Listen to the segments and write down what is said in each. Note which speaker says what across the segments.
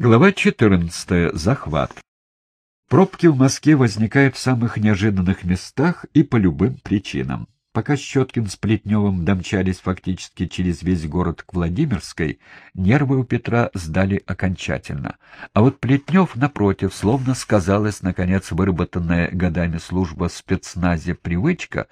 Speaker 1: Глава 14. Захват. Пробки в Москве возникают в самых неожиданных местах и по любым причинам. Пока Щеткин с Плетневым домчались фактически через весь город к Владимирской, нервы у Петра сдали окончательно. А вот Плетнев, напротив, словно сказалась, наконец, выработанная годами служба в спецназе привычка,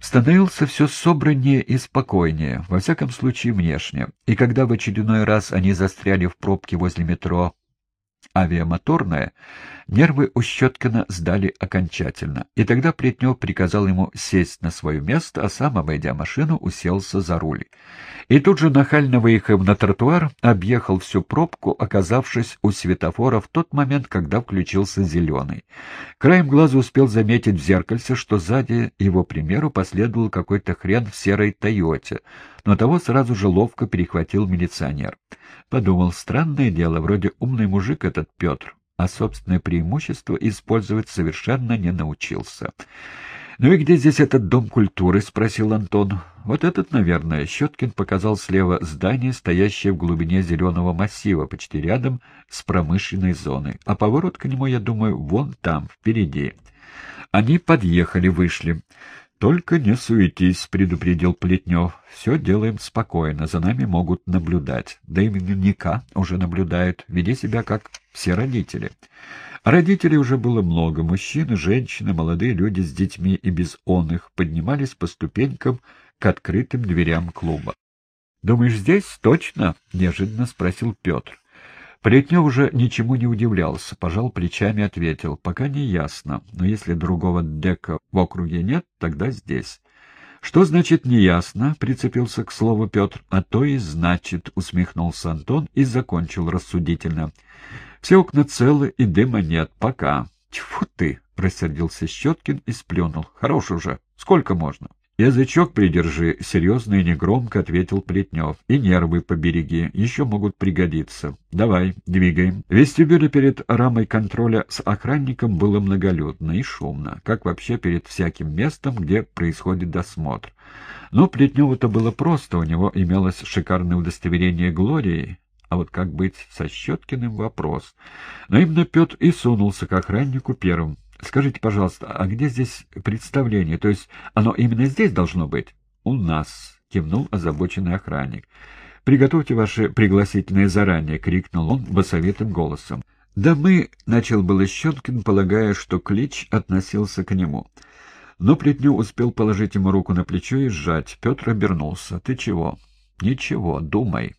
Speaker 1: становился все собраннее и спокойнее, во всяком случае внешне, и когда в очередной раз они застряли в пробке возле метро авиамоторная, нервы у Щеткина сдали окончательно, и тогда Плетнев приказал ему сесть на свое место, а сам, обойдя машину, уселся за руль. И тут же, нахально выехав на тротуар, объехал всю пробку, оказавшись у светофора в тот момент, когда включился зеленый. Краем глаза успел заметить в зеркальце, что сзади его примеру последовал какой-то хрен в серой «Тойоте», но того сразу же ловко перехватил милиционер. Подумал, странное дело, вроде умный мужик этот Петр, а собственное преимущество использовать совершенно не научился. «Ну и где здесь этот дом культуры?» — спросил Антон. «Вот этот, наверное». Щеткин показал слева здание, стоящее в глубине зеленого массива, почти рядом с промышленной зоной. А поворот к нему, я думаю, вон там, впереди. Они подъехали, вышли. «Только не суетись», — предупредил Плетнев. «Все делаем спокойно, за нами могут наблюдать. Да и наверняка уже наблюдают. Веди себя, как все родители». Родителей уже было много. Мужчины, женщины, молодые люди с детьми и без он их поднимались по ступенькам к открытым дверям клуба. «Думаешь, здесь точно?» — неожиданно спросил Петр. Плетнев уже ничему не удивлялся, пожал плечами, ответил. «Пока не ясно, но если другого дека в округе нет, тогда здесь». «Что значит неясно?» — прицепился к слову Петр. «А то и значит», — усмехнулся Антон и закончил рассудительно. «Все окна целы и дыма нет. Пока». «Тьфу ты!» — рассердился Щеткин и сплюнул. «Хорош уже. Сколько можно?» «Язычок придержи», — серьезно и негромко ответил Плетнев. «И нервы побереги, еще могут пригодиться. Давай, двигаем». В вестибюле перед рамой контроля с охранником было многолюдно и шумно, как вообще перед всяким местом, где происходит досмотр. Но Плетневу-то было просто, у него имелось шикарное удостоверение Глории, а вот как быть со Щеткиным — вопрос. Но именно Петр и сунулся к охраннику первым. Скажите, пожалуйста, а где здесь представление? То есть оно именно здесь должно быть? У нас, кивнул озабоченный охранник. Приготовьте ваши пригласительные заранее, крикнул он басовитым голосом. Да мы, начал было Щеткин, полагая, что клич относился к нему. Но Плетню успел положить ему руку на плечо и сжать. Петр обернулся. «Ты чего?» «Ничего, думай».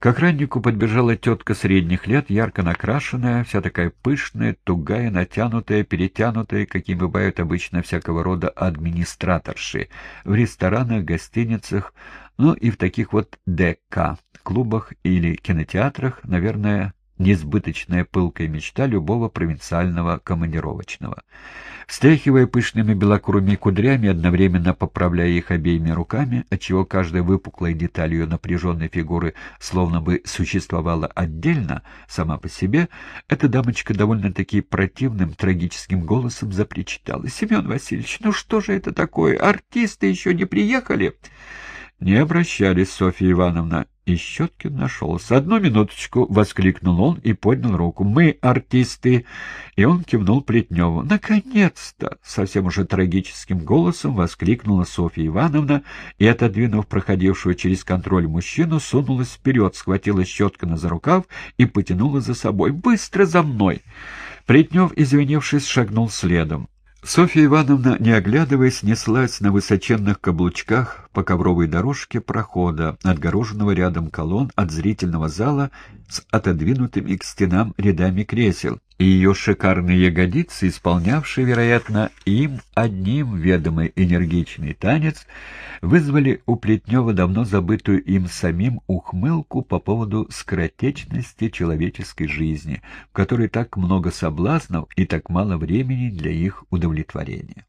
Speaker 1: К охраннику подбежала тетка средних лет, ярко накрашенная, вся такая пышная, тугая, натянутая, перетянутая, какими бывают обычно всякого рода администраторши, в ресторанах, гостиницах, ну и в таких вот ДК, клубах или кинотеатрах, наверное, несбыточная пылкая мечта любого провинциального командировочного. Встряхивая пышными белокурыми кудрями, одновременно поправляя их обеими руками, отчего каждая выпуклая деталь ее напряженной фигуры словно бы существовала отдельно, сама по себе, эта дамочка довольно-таки противным трагическим голосом запричитала. — Семен Васильевич, ну что же это такое? Артисты еще не приехали? — Не обращались, Софья Ивановна. И Щеткин нашелся. «Одну минуточку!» — воскликнул он и поднял руку. «Мы артисты!» И он кивнул Плетневу. «Наконец-то!» — совсем уже трагическим голосом воскликнула Софья Ивановна и, отодвинув проходившего через контроль мужчину, сунулась вперед, схватила Щеткина за рукав и потянула за собой. «Быстро за мной!» Плетнев, извинившись, шагнул следом. Софья Ивановна, не оглядываясь, неслась на высоченных каблучках по ковровой дорожке прохода, отгороженного рядом колонн от зрительного зала с отодвинутыми к стенам рядами кресел, и ее шикарные ягодицы, исполнявшие, вероятно, им одним ведомый энергичный танец, вызвали у Плетнева давно забытую им самим ухмылку по поводу скоротечности человеческой жизни, в которой так много соблазнов и так мало времени для их удовлетворения.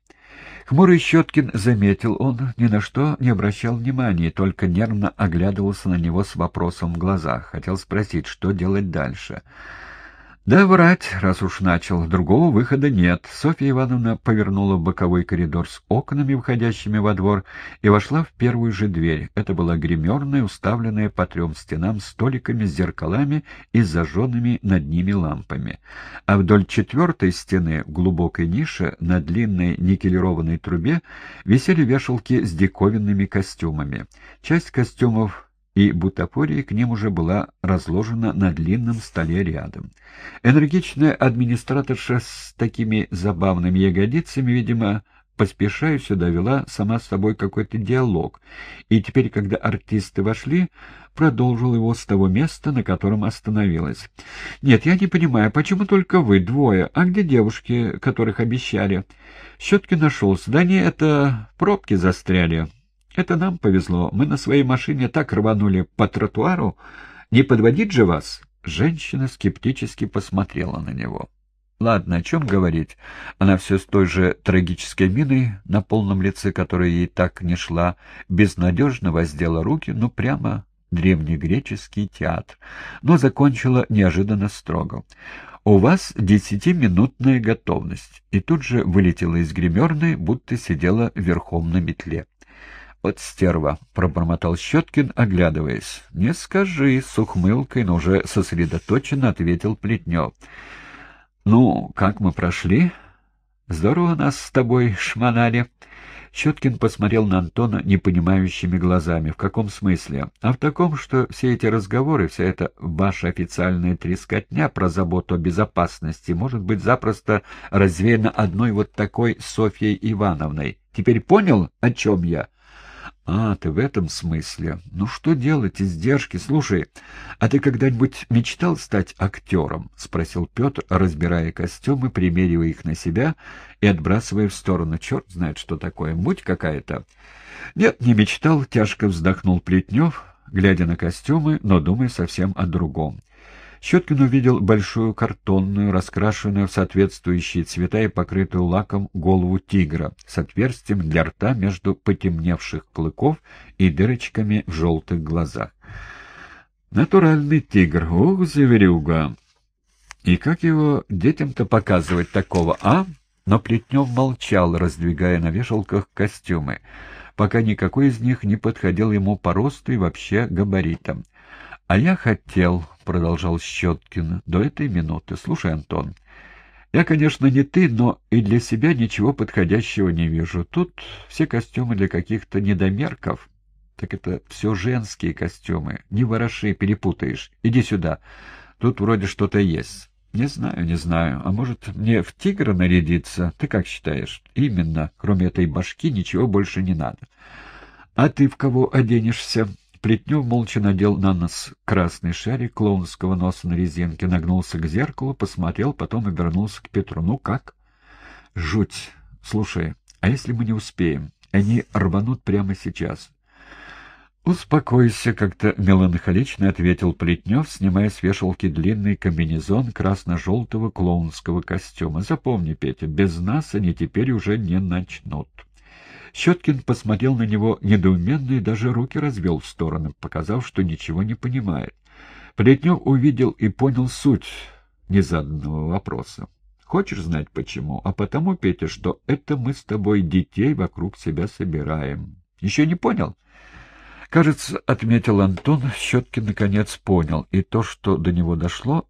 Speaker 1: Хмурый Щеткин заметил, он ни на что не обращал внимания, только нервно оглядывался на него с вопросом в глазах. Хотел спросить, что делать дальше. Да врать, раз уж начал. Другого выхода нет. Софья Ивановна повернула боковой коридор с окнами, выходящими во двор, и вошла в первую же дверь. Это была гримерная, уставленная по трем стенам столиками с зеркалами и зажженными над ними лампами. А вдоль четвертой стены, в глубокой нише, на длинной никелированной трубе, висели вешалки с диковинными костюмами. Часть костюмов и бутафория к ним уже была разложена на длинном столе рядом. Энергичная администраторша с такими забавными ягодицами, видимо, поспешая сюда вела сама с собой какой-то диалог, и теперь, когда артисты вошли, продолжил его с того места, на котором остановилась. «Нет, я не понимаю, почему только вы двое? А где девушки, которых обещали?» Щетки нашелся. «Да не, это пробки застряли». Это нам повезло. Мы на своей машине так рванули по тротуару. Не подводить же вас?» Женщина скептически посмотрела на него. «Ладно, о чем говорить?» Она все с той же трагической миной, на полном лице которой ей так не шла, безнадежно воздела руки, ну прямо древнегреческий театр, но закончила неожиданно строго. «У вас десятиминутная готовность», и тут же вылетела из гримерной, будто сидела верхом на метле. «Вот стерва», — пробормотал Щеткин, оглядываясь. «Не скажи», — с ухмылкой, но уже сосредоточенно ответил Плетнев. «Ну, как мы прошли?» «Здорово нас с тобой шмонали». Щеткин посмотрел на Антона непонимающими глазами. «В каком смысле?» «А в таком, что все эти разговоры, вся эта ваша официальная трескотня про заботу о безопасности может быть запросто развеяна одной вот такой Софьей Ивановной. Теперь понял, о чем я?» «А, ты в этом смысле. Ну что делать, издержки? Слушай, а ты когда-нибудь мечтал стать актером?» — спросил Петр, разбирая костюмы, примеривая их на себя и отбрасывая в сторону. «Черт знает, что такое. Муть какая-то». «Нет, не мечтал», — тяжко вздохнул Плетнев, глядя на костюмы, но думая совсем о другом. Щеткин увидел большую картонную, раскрашенную в соответствующие цвета и покрытую лаком голову тигра с отверстием для рта между потемневших клыков и дырочками в желтых глазах. Натуральный тигр, ух, заверюга! И как его детям-то показывать такого, а? Но Плетнев молчал, раздвигая на вешалках костюмы, пока никакой из них не подходил ему по росту и вообще габаритам. «А я хотел», — продолжал Щеткин, — «до этой минуты. Слушай, Антон, я, конечно, не ты, но и для себя ничего подходящего не вижу. Тут все костюмы для каких-то недомерков. Так это все женские костюмы. Не вороши, перепутаешь. Иди сюда. Тут вроде что-то есть». «Не знаю, не знаю. А может, мне в тигра нарядиться? Ты как считаешь?» «Именно. Кроме этой башки ничего больше не надо». «А ты в кого оденешься?» Плетнев молча надел на нос красный шарик клоунского носа на резинке, нагнулся к зеркалу, посмотрел, потом обернулся к Петру. «Ну как?» «Жуть. Слушай, а если мы не успеем? Они рванут прямо сейчас». «Успокойся», — как-то меланхолично ответил Плетнев, снимая с вешалки длинный комбинезон красно-желтого клоунского костюма. «Запомни, Петя, без нас они теперь уже не начнут». Щеткин посмотрел на него недоуменно и даже руки развел в стороны, показав, что ничего не понимает. Плетнев увидел и понял суть незаданного вопроса. Хочешь знать почему? А потому, Петя, что это мы с тобой детей вокруг себя собираем. Еще не понял? Кажется, отметил Антон, Щеткин наконец понял, и то, что до него дошло,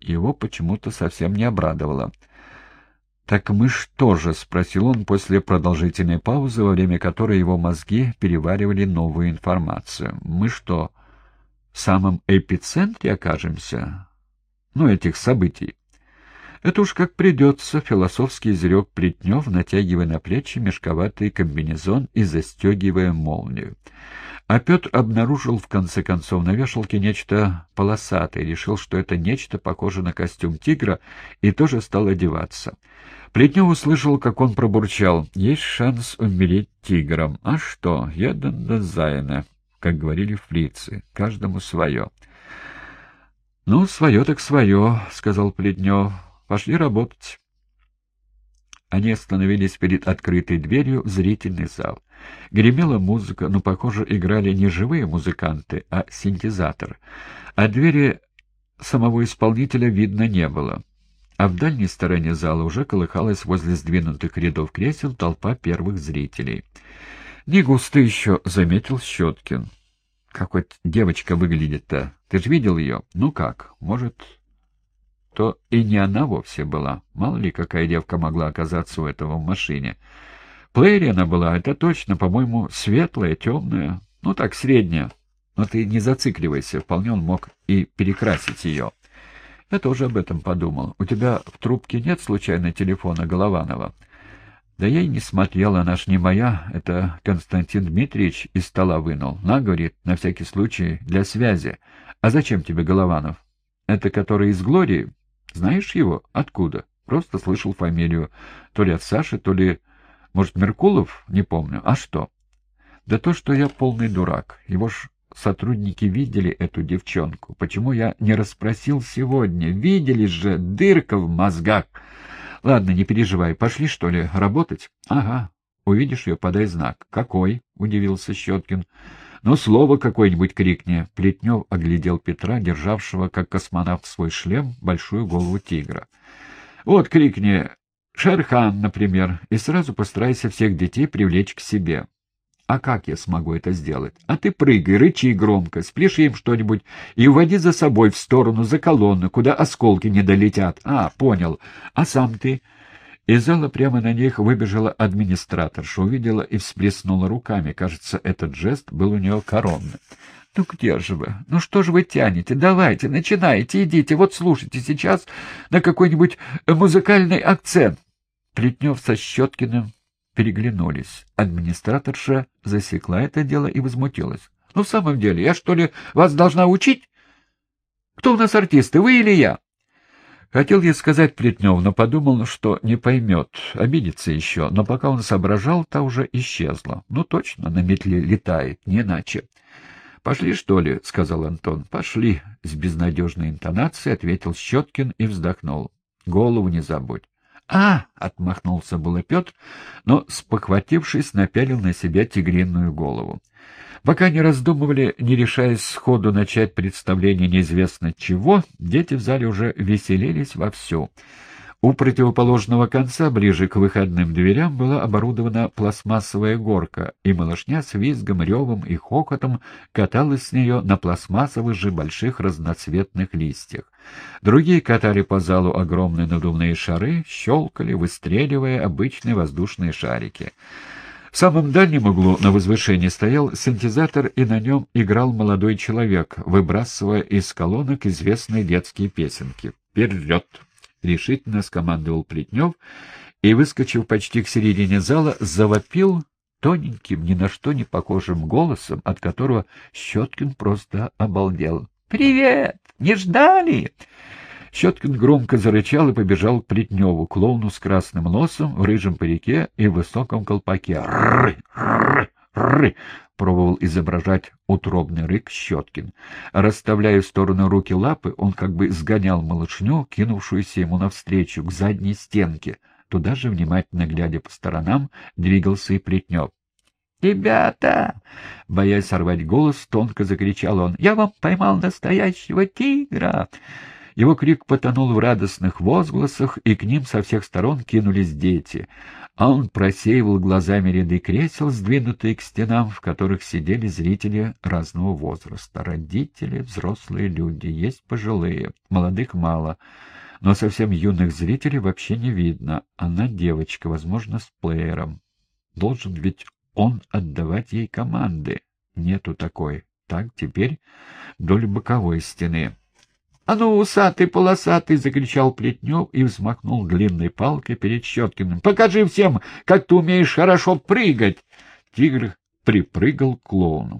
Speaker 1: его почему-то совсем не обрадовало. «Так мы что же?» — спросил он после продолжительной паузы, во время которой его мозги переваривали новую информацию. «Мы что, в самом эпицентре окажемся? Ну, этих событий?» «Это уж как придется», — философский изрек Плетнев, натягивая на плечи мешковатый комбинезон и застегивая молнию. А Петр обнаружил в конце концов на вешалке нечто полосатое, решил, что это нечто похоже на костюм тигра, и тоже стал одеваться. Плетнев услышал, как он пробурчал. «Есть шанс умереть тигром. А что? Едан до Зайна», как говорили фрицы. «Каждому свое». «Ну, свое так свое», — сказал Плетнев. «Пошли работать». Они остановились перед открытой дверью в зрительный зал. Гремела музыка, но, похоже, играли не живые музыканты, а синтезатор. А двери самого исполнителя видно не было, а в дальней стороне зала уже колыхалась возле сдвинутых рядов кресел толпа первых зрителей. «Не густо еще», — заметил Щеткин. «Как вот девочка выглядит-то? Ты же видел ее? Ну как, может, то и не она вовсе была. Мало ли, какая девка могла оказаться у этого в машине. Плеери она была, это точно, по-моему, светлая, темная, ну так, средняя. Но ты не зацикливайся, вполне он мог и перекрасить ее. Я тоже об этом подумал. У тебя в трубке нет случайно телефона Голованова? Да я и не смотрел, она ж не моя. Это Константин Дмитриевич из стола вынул. На, говорит, на всякий случай, для связи. А зачем тебе Голованов? Это который из Глории? Знаешь его? Откуда? Просто слышал фамилию. То ли от Саши, то ли... Может, Меркулов? Не помню. А что? Да то, что я полный дурак. Его ж сотрудники видели эту девчонку. Почему я не расспросил сегодня? Видели же, дырка в мозгах. Ладно, не переживай. Пошли, что ли, работать? Ага. Увидишь ее, подай знак. Какой? — удивился Щеткин. Ну, слово какое-нибудь крикни. Плетнев оглядел Петра, державшего, как космонавт, свой шлем, большую голову тигра. Вот крикни «Шерхан», например, и сразу постарайся всех детей привлечь к себе. А как я смогу это сделать? А ты прыгай, рычи громко, спляши им что-нибудь и уводи за собой в сторону, за колонну, куда осколки не долетят. А, понял. А сам ты? Из зала прямо на них выбежала администраторша, увидела и всплеснула руками. Кажется, этот жест был у нее коронный. «Ну где же вы? Ну что же вы тянете? Давайте, начинайте, идите. Вот слушайте сейчас на какой-нибудь музыкальный акцент». Плетнев со Щеткиным переглянулись. Администраторша засекла это дело и возмутилась. — Ну, в самом деле, я что ли вас должна учить? Кто у нас артисты, вы или я? Хотел я сказать Плетнев, но подумал, что не поймет, обидится еще, но пока он соображал, та уже исчезла. Ну, точно, на метле летает, не иначе. — Пошли, что ли? — сказал Антон. — Пошли, — с безнадежной интонацией ответил Щеткин и вздохнул. — Голову не забудь. «А!» — отмахнулся было Петр, но, спохватившись, напялил на себя тигриную голову. Пока не раздумывали, не решаясь сходу начать представление неизвестно чего, дети в зале уже веселились вовсю. У противоположного конца, ближе к выходным дверям, была оборудована пластмассовая горка, и малышня с визгом, ревом и хохотом каталась с нее на пластмассовых же больших разноцветных листьях. Другие катали по залу огромные надувные шары, щелкали, выстреливая обычные воздушные шарики. В самом дальнем углу на возвышении стоял синтезатор, и на нем играл молодой человек, выбрасывая из колонок известные детские песенки. «Вперед!» — решительно скомандовал Плетнев и, выскочив почти к середине зала, завопил тоненьким, ни на что не похожим голосом, от которого Щеткин просто обалдел. «Привет! Не ждали?» Щеткин громко зарычал и побежал к Плетневу, клоуну с красным носом, в рыжем парике и в высоком колпаке. «Рррр! Рррр! Рррр!» пробовал изображать утробный рык Щеткин. Расставляя в сторону руки лапы, он как бы сгонял малышню, кинувшуюся ему навстречу, к задней стенке. Туда же, внимательно глядя по сторонам, двигался и Плетнев. «Ребята!» — боясь сорвать голос, тонко закричал он. «Я вам поймал настоящего тигра!» Его крик потонул в радостных возгласах, и к ним со всех сторон кинулись дети. А он просеивал глазами ряды кресел, сдвинутые к стенам, в которых сидели зрители разного возраста. Родители, взрослые люди, есть пожилые, молодых мало. Но совсем юных зрителей вообще не видно. Она девочка, возможно, с плеером. Должен ведь он отдавать ей команды. Нету такой. Так, теперь вдоль боковой стены. «А ну, усатый, полосатый!» — закричал Плетнев и взмахнул длинной палкой перед Щеткиным. «Покажи всем, как ты умеешь хорошо прыгать!» Тигр припрыгал к клоуну.